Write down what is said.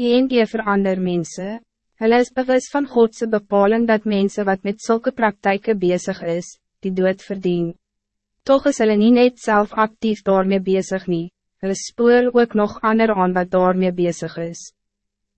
J&J verander mense, hulle is bewus van Godse bepaling dat mensen wat met zulke praktijken bezig is, die dood verdien. Toch is hulle nie net zelf actief daarmee bezig nie, hulle spoor ook nog ander aan wat daarmee bezig is.